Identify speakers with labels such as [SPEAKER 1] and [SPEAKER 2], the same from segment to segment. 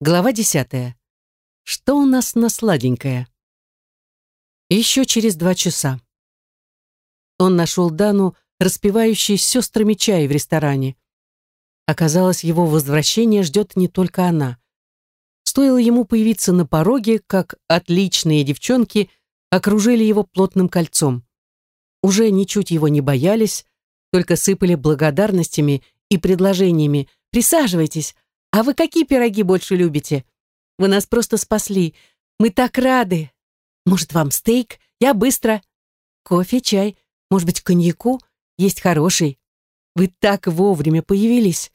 [SPEAKER 1] Глава десятая. Что у нас на сладенькое? Еще через два часа. Он нашел Дану, распивающей с сестрами чай в ресторане. Оказалось, его возвращение ждет не только она. Стоило ему появиться на пороге, как отличные девчонки окружили его плотным кольцом. Уже ничуть его не боялись, только сыпали благодарностями и предложениями. «Присаживайтесь, а вы какие пироги больше любите? Вы нас просто спасли. Мы так рады. Может, вам стейк? Я быстро. Кофе, чай, может быть, коньяку? Есть хороший. Вы так вовремя появились.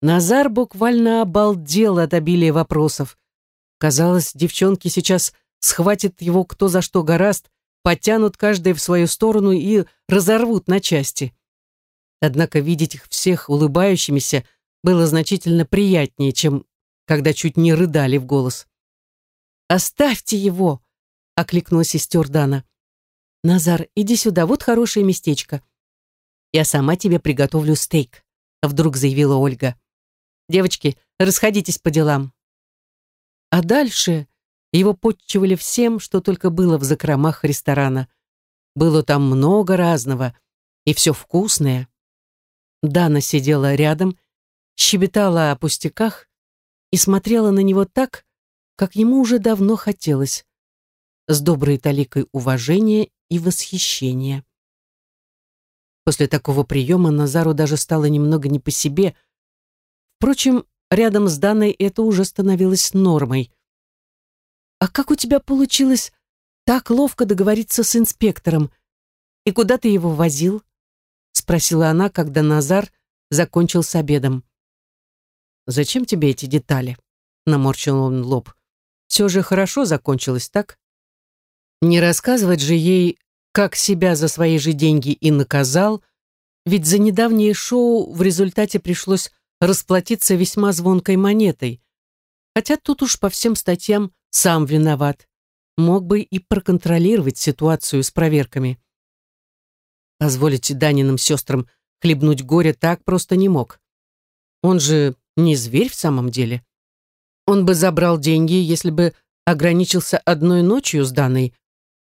[SPEAKER 1] Назар буквально обалдел от обилия вопросов. Казалось, девчонки сейчас схватят его кто за что гораст, потянут каждая в свою сторону и разорвут на части. Однако видеть их всех улыбающимися было значительно приятнее, чем когда чуть не рыдали в голос. «Оставьте его!» — окликнула сестер Дана. «Назар, иди сюда, вот хорошее местечко. Я сама тебе приготовлю стейк», — вдруг заявила Ольга. «Девочки, расходитесь по делам». А дальше его подчивали всем, что только было в закромах ресторана. Было там много разного, и все вкусное. Дана сидела рядом щебетала о пустяках и смотрела на него так, как ему уже давно хотелось, с доброй таликой уважения и восхищения. После такого приема Назару даже стало немного не по себе. Впрочем, рядом с Даной это уже становилось нормой. «А как у тебя получилось так ловко договориться с инспектором? И куда ты его возил?» — спросила она, когда Назар закончил с обедом. «Зачем тебе эти детали?» — наморщил он лоб. «Все же хорошо закончилось, так?» Не рассказывать же ей, как себя за свои же деньги и наказал, ведь за недавнее шоу в результате пришлось расплатиться весьма звонкой монетой. Хотя тут уж по всем статьям сам виноват. Мог бы и проконтролировать ситуацию с проверками. Позволить Даниным сестрам хлебнуть горе так просто не мог. Он же не зверь в самом деле. Он бы забрал деньги, если бы ограничился одной ночью с Даной,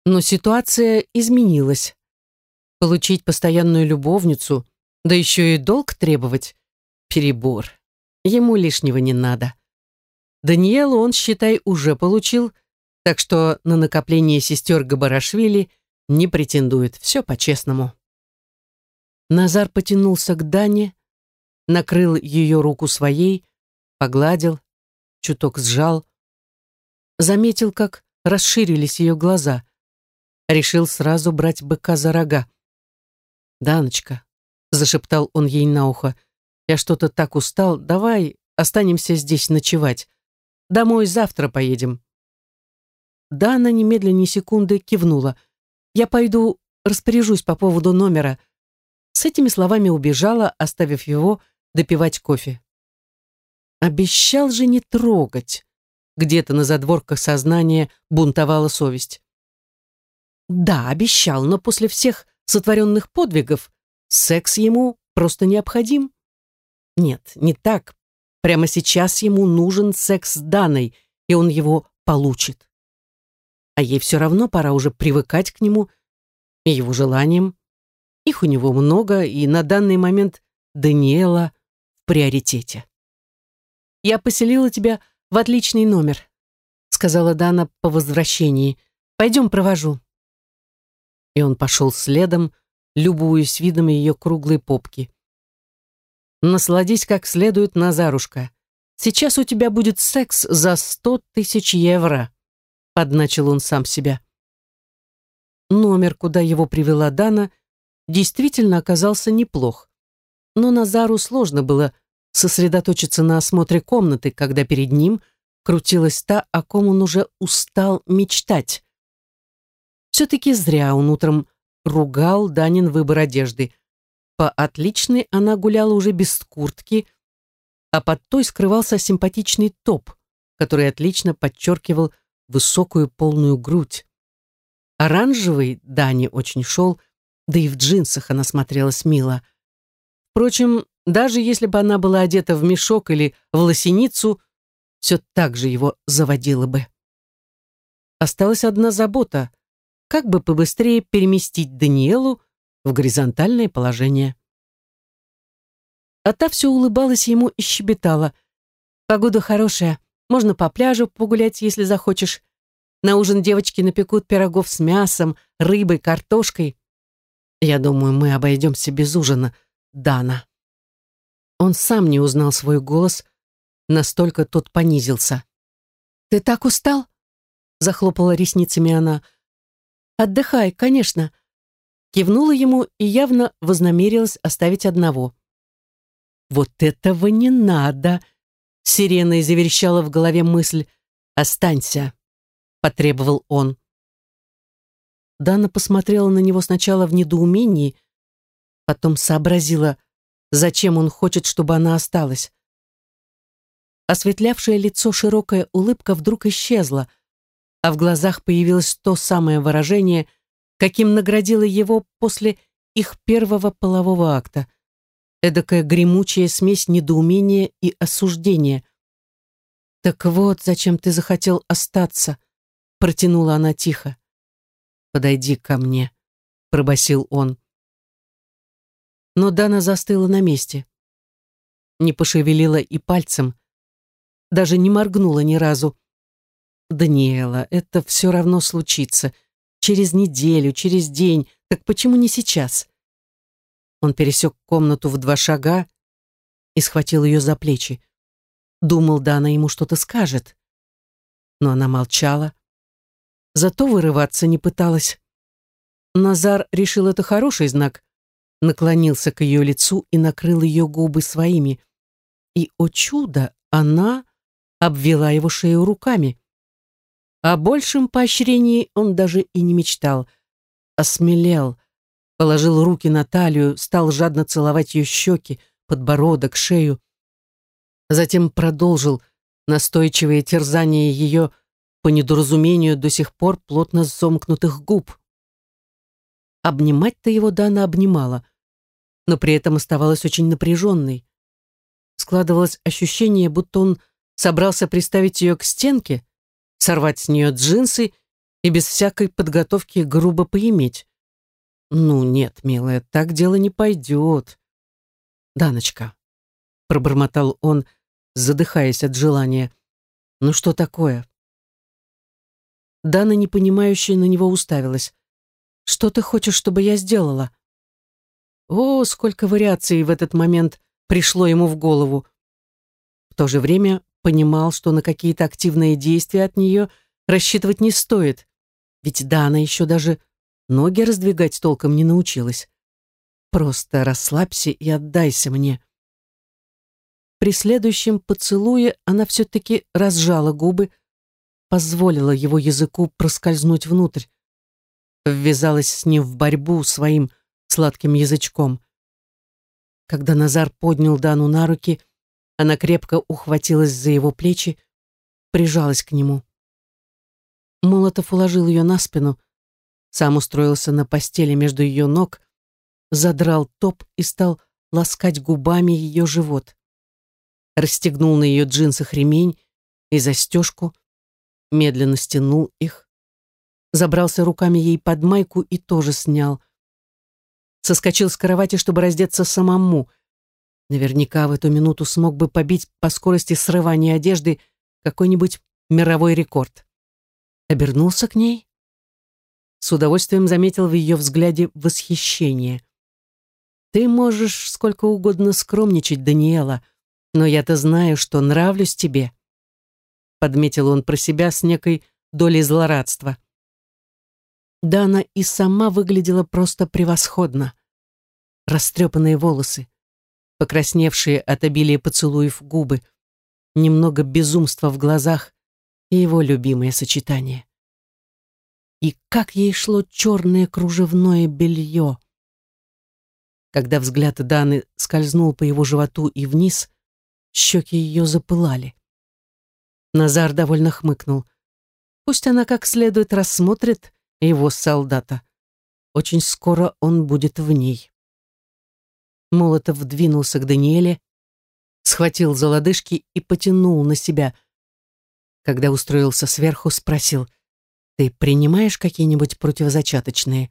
[SPEAKER 1] но ситуация изменилась. Получить постоянную любовницу, да еще и долг требовать — перебор. Ему лишнего не надо. Даниэлу он, считай, уже получил, так что на накопление сестер Габарашвили не претендует, все по-честному. Назар потянулся к Дане, накрыл ее руку своей, погладил, чуток сжал. Заметил, как расширились ее глаза. Решил сразу брать быка за рога. «Даночка», — зашептал он ей на ухо, — «я что-то так устал, давай останемся здесь ночевать. Домой завтра поедем». Дана немедленно ни секунды кивнула. «Я пойду распоряжусь по поводу номера». С этими словами убежала, оставив его допивать кофе. Обещал же не трогать. Где-то на задворках сознания бунтовала совесть. Да, обещал, но после всех сотворенных подвигов секс ему просто необходим. Нет, не так. Прямо сейчас ему нужен секс с Даной, и он его получит. А ей все равно пора уже привыкать к нему и его желаниям. Их у него много, и на данный момент Даниэла приоритете. «Я поселила тебя в отличный номер», сказала Дана по возвращении. «Пойдем, провожу». И он пошел следом, любуясь видом ее круглой попки. «Насладись как следует, Назарушка. Сейчас у тебя будет секс за сто тысяч евро», подначил он сам себя. Номер, куда его привела Дана, действительно оказался неплох но Назару сложно было сосредоточиться на осмотре комнаты, когда перед ним крутилась та, о ком он уже устал мечтать. Все-таки зря он утром ругал Данин выбор одежды. По отличной она гуляла уже без куртки, а под той скрывался симпатичный топ, который отлично подчеркивал высокую полную грудь. Оранжевый Дане очень шел, да и в джинсах она смотрелась мило – Впрочем, даже если бы она была одета в мешок или в лосиницу, все так же его заводило бы. Осталась одна забота — как бы побыстрее переместить Даниэлу в горизонтальное положение. А та все улыбалась ему и щебетала. «Погода хорошая, можно по пляжу погулять, если захочешь. На ужин девочки напекут пирогов с мясом, рыбой, картошкой. Я думаю, мы обойдемся без ужина, Дана». Он сам не узнал свой голос, настолько тот понизился. «Ты так устал?» — захлопала ресницами она. «Отдыхай, конечно», кивнула ему и явно вознамерилась оставить одного. «Вот этого не надо!» — сиреной заверещала в голове мысль. «Останься!» — потребовал он. Дана посмотрела на него сначала в недоумении, потом сообразила, зачем он хочет, чтобы она осталась. Осветлявшее лицо широкая улыбка вдруг исчезла, а в глазах появилось то самое выражение — каким наградила его после их первого полового акта. Эдакая гремучая смесь недоумения и осуждения. «Так вот, зачем ты захотел остаться?» — протянула она тихо. «Подойди ко мне», — пробасил он. Но Дана застыла на месте. Не пошевелила и пальцем, даже не моргнула ни разу. «Даниэла, это все равно случится», Через неделю, через день. Так почему не сейчас? Он пересек комнату в два шага и схватил ее за плечи. Думал, да она ему что-то скажет. Но она молчала. Зато вырываться не пыталась. Назар решил это хороший знак. Наклонился к ее лицу и накрыл ее губы своими. И, о чудо, она обвела его шею руками. О большем поощрении он даже и не мечтал. Осмелел, положил руки на талию, стал жадно целовать ее щеки, подбородок, шею. Затем продолжил настойчивое терзание ее по недоразумению до сих пор плотно сомкнутых губ. Обнимать-то его Дана обнимала, но при этом оставалась очень напряженной. Складывалось ощущение, будто он собрался приставить ее к стенке, сорвать с нее джинсы и без всякой подготовки грубо поиметь. «Ну нет, милая, так дело не пойдет». «Даночка», — пробормотал он, задыхаясь от желания. «Ну что такое?» Дана, непонимающая, на него уставилась. «Что ты хочешь, чтобы я сделала?» О, сколько вариаций в этот момент пришло ему в голову. В то же время понимал, что на какие-то активные действия от нее рассчитывать не стоит, ведь да, она еще даже ноги раздвигать толком не научилась. Просто расслабься и отдайся мне. При следующем поцелуе она все-таки разжала губы, позволила его языку проскользнуть внутрь, ввязалась с ним в борьбу своим сладким язычком. Когда Назар поднял Дану на руки, она крепко ухватилась за его плечи, прижалась к нему. Молотов уложил ее на спину, сам устроился на постели между ее ног, задрал топ и стал ласкать губами ее живот. Расстегнул на ее джинсах ремень и застежку, медленно стянул их, забрался руками ей под майку и тоже снял. Соскочил с кровати, чтобы раздеться самому — Наверняка в эту минуту смог бы побить по скорости срывания одежды какой-нибудь мировой рекорд. Обернулся к ней. С удовольствием заметил в ее взгляде восхищение. «Ты можешь сколько угодно скромничать, Даниэла, но я-то знаю, что нравлюсь тебе», подметил он про себя с некой долей злорадства. Да она и сама выглядела просто превосходно. Растрепанные волосы, покрасневшие от обилия поцелуев губы, немного безумства в глазах и его любимое сочетание. И как ей шло черное кружевное белье. Когда взгляд Даны скользнул по его животу и вниз, щеки ее запылали. Назар довольно хмыкнул. Пусть она как следует рассмотрит его солдата. Очень скоро он будет в ней. Молотов двинулся к Даниэле, схватил за лодыжки и потянул на себя, Когда устроился сверху, спросил, «Ты принимаешь какие-нибудь противозачаточные?»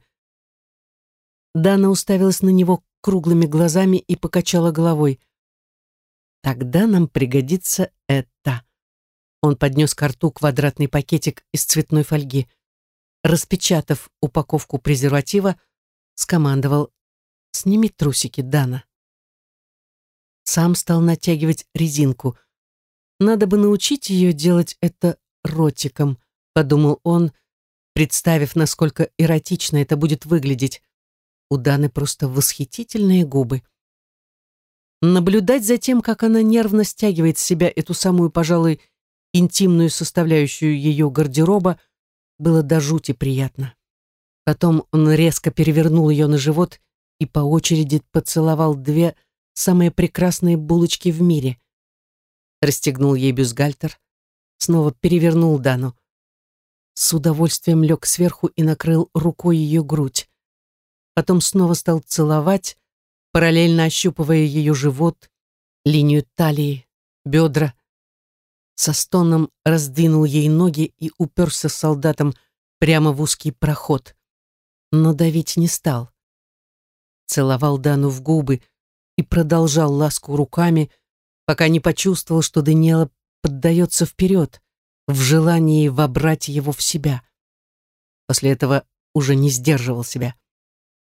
[SPEAKER 1] Дана уставилась на него круглыми глазами и покачала головой. «Тогда нам пригодится это». Он поднес к рту квадратный пакетик из цветной фольги. Распечатав упаковку презерватива, скомандовал «Сними трусики, Дана». Сам стал натягивать резинку. «Надо бы научить ее делать это ротиком», — подумал он, представив, насколько эротично это будет выглядеть. У Даны просто восхитительные губы. Наблюдать за тем, как она нервно стягивает с себя эту самую, пожалуй, интимную составляющую ее гардероба, было до жути приятно. Потом он резко перевернул ее на живот и по очереди поцеловал две самые прекрасные булочки в мире. Расстегнул ей бюстгальтер, снова перевернул Дану. С удовольствием лег сверху и накрыл рукой ее грудь потом снова стал целовать, параллельно ощупывая ее живот, линию талии, бедра. Со стоном раздвинул ей ноги и уперся солдатом прямо в узкий проход. Но давить не стал. Целовал Дану в губы и продолжал ласку руками, пока не почувствовал, что Даниэла поддается вперед, в желании вобрать его в себя. После этого уже не сдерживал себя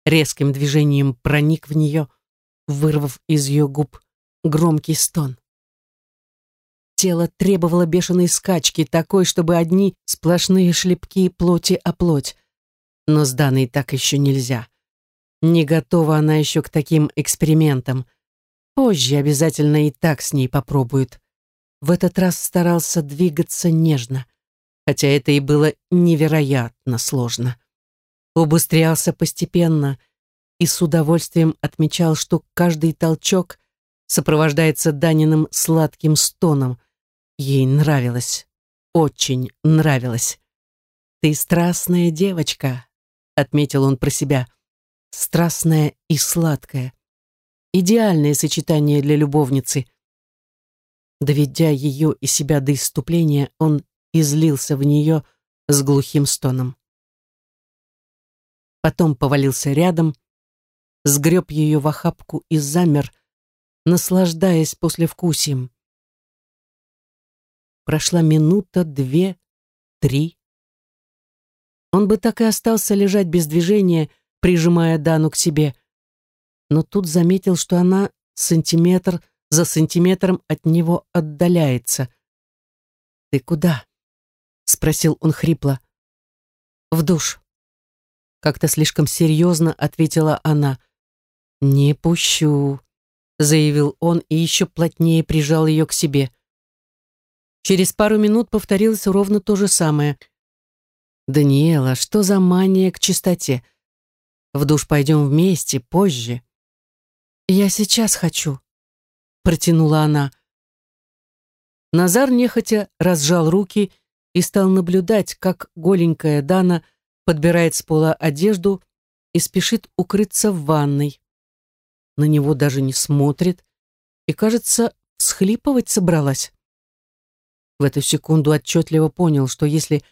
[SPEAKER 1] резким движением проник в нее, вырвав из ее губ громкий стон. Тело требовало бешеной скачки, такой, чтобы одни сплошные шлепки плоти о плоть. Но с Даной так еще нельзя. Не готова она еще к таким экспериментам. Позже обязательно и так с ней попробует. В этот раз старался двигаться нежно, хотя это и было невероятно сложно убыстрялся постепенно и с удовольствием отмечал, что каждый толчок сопровождается Даниным сладким стоном. Ей нравилось, очень нравилось. «Ты страстная девочка», — отметил он про себя, — «страстная и сладкая. Идеальное сочетание для любовницы». Доведя ее и себя до иступления, он излился в нее с глухим стоном потом повалился рядом, сгреб ее в охапку и замер, наслаждаясь послевкусием. Прошла минута, две, три. Он бы так и остался лежать без движения, прижимая Дану к себе, но тут заметил, что она сантиметр за сантиметром от него отдаляется. «Ты куда?» — спросил он хрипло. «В душ». Как-то слишком серьезно ответила она. «Не пущу», — заявил он и еще плотнее прижал ее к себе. Через пару минут повторилось ровно то же самое. «Даниэла, что за мания к чистоте? В душ пойдем вместе, позже». «Я сейчас хочу», — протянула она. Назар нехотя разжал руки и стал наблюдать, как голенькая Дана — подбирает с пола одежду и спешит укрыться в ванной. На него даже не смотрит и, кажется, схлипывать собралась. В эту секунду отчетливо понял, что если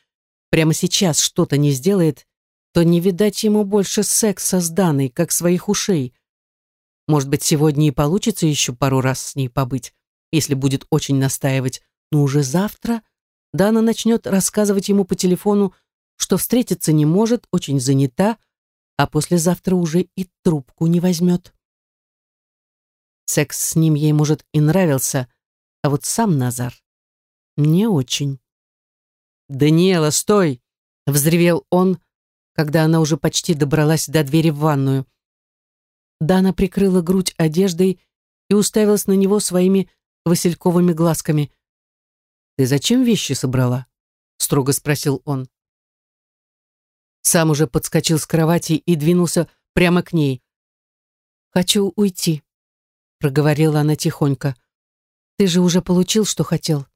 [SPEAKER 1] прямо сейчас что-то не сделает, то не видать ему больше секса с Даной, как своих ушей. Может быть, сегодня и получится еще пару раз с ней побыть, если будет очень настаивать, но уже завтра Дана начнет рассказывать ему по телефону, что встретиться не может, очень занята, а послезавтра уже и трубку не возьмет. Секс с ним ей, может, и нравился, а вот сам Назар не очень. «Даниэла, стой!» — взревел он, когда она уже почти добралась до двери в ванную. Дана прикрыла грудь одеждой и уставилась на него своими васильковыми глазками. «Ты зачем вещи собрала?» — строго спросил он. Сам уже подскочил с кровати и двинулся прямо к ней. «Хочу уйти», — проговорила она тихонько. «Ты же уже получил, что хотел».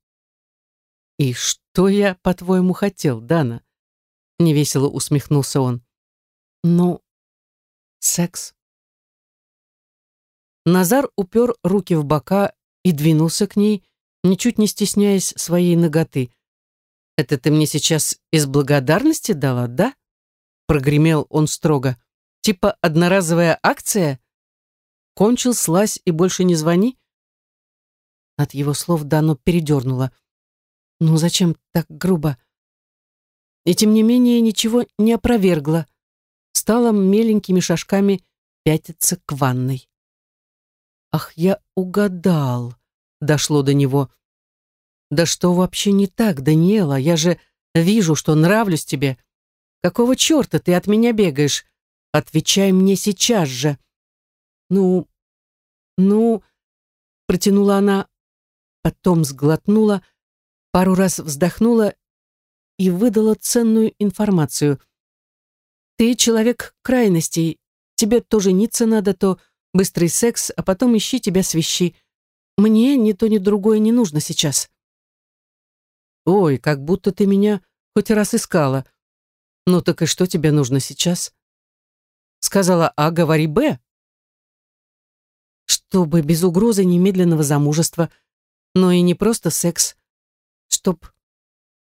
[SPEAKER 1] «И что я, по-твоему, хотел, Дана?» Невесело усмехнулся он. «Ну, секс». Назар упер руки в бока и двинулся к ней, ничуть не стесняясь своей ноготы. Это ты мне сейчас из благодарности дала, да? Прогремел он строго. Типа одноразовая акция? Кончил, слазь и больше не звони? От его слов Дану передернула. Ну зачем так грубо? И тем не менее ничего не опровергла. Стала меленькими шажками пятиться к ванной. Ах, я угадал, дошло до него. Да что вообще не так, Даниэла? Я же вижу, что нравлюсь тебе. Какого черта ты от меня бегаешь? Отвечай мне сейчас же. Ну, ну, протянула она, потом сглотнула, пару раз вздохнула и выдала ценную информацию. Ты человек крайностей, тебе то жениться надо, то быстрый секс, а потом ищи тебя свищи. Мне ни то, ни другое не нужно сейчас. Ой, как будто ты меня хоть раз искала. Ну так и что тебе нужно сейчас? Сказала А, говори Б чтобы без угрозы немедленного замужества, но и не просто секс, чтоб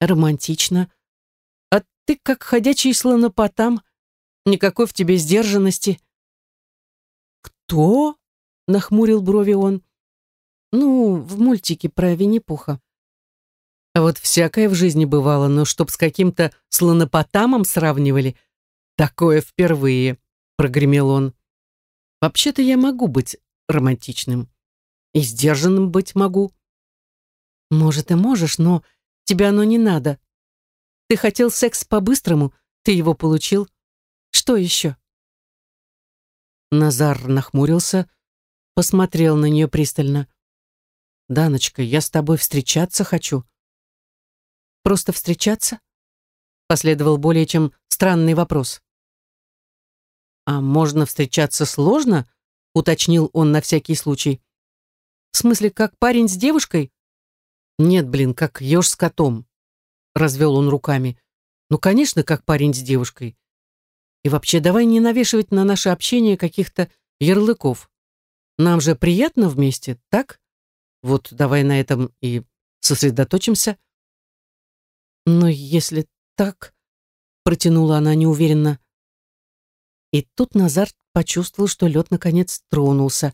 [SPEAKER 1] романтично. А ты как ходячий слонопотам, никакой в тебе сдержанности. «Кто?» — нахмурил брови он. «Ну, в мультике про Винни-Пуха». А вот всякое в жизни бывало, но чтоб с каким-то слонопотамом сравнивали, такое впервые, прогремел он. Вообще-то я могу быть романтичным. И сдержанным быть могу. Может, и можешь, но тебе оно не надо. Ты хотел секс по-быстрому, ты его получил. Что еще? Назар нахмурился, посмотрел на нее пристально. «Даночка, я с тобой встречаться хочу». «Просто встречаться?» Последовал более чем странный вопрос. «А можно встречаться сложно?» уточнил он на всякий случай. В смысле, как парень с девушкой? Нет, блин, как еж с котом. Развел он руками. Ну, конечно, как парень с девушкой. И вообще, давай не навешивать на наше общение каких-то ярлыков. Нам же приятно вместе, так? Вот давай на этом и сосредоточимся. Но если так, протянула она неуверенно. И тут Назар почувствовал, что лед наконец тронулся.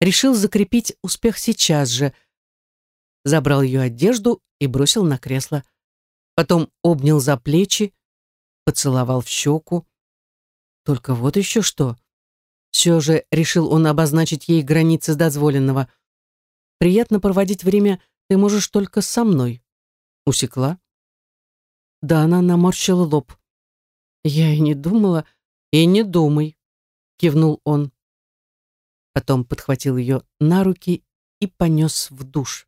[SPEAKER 1] Решил закрепить успех сейчас же. Забрал ее одежду и бросил на кресло. Потом обнял за плечи, поцеловал в щеку. Только вот еще что. Все же решил он обозначить ей границы дозволенного. Приятно проводить время ты можешь только со мной. Усекла? Да, она наморщила лоб. Я и не думала, и не думай кивнул он. Потом подхватил ее на руки и понес в душ.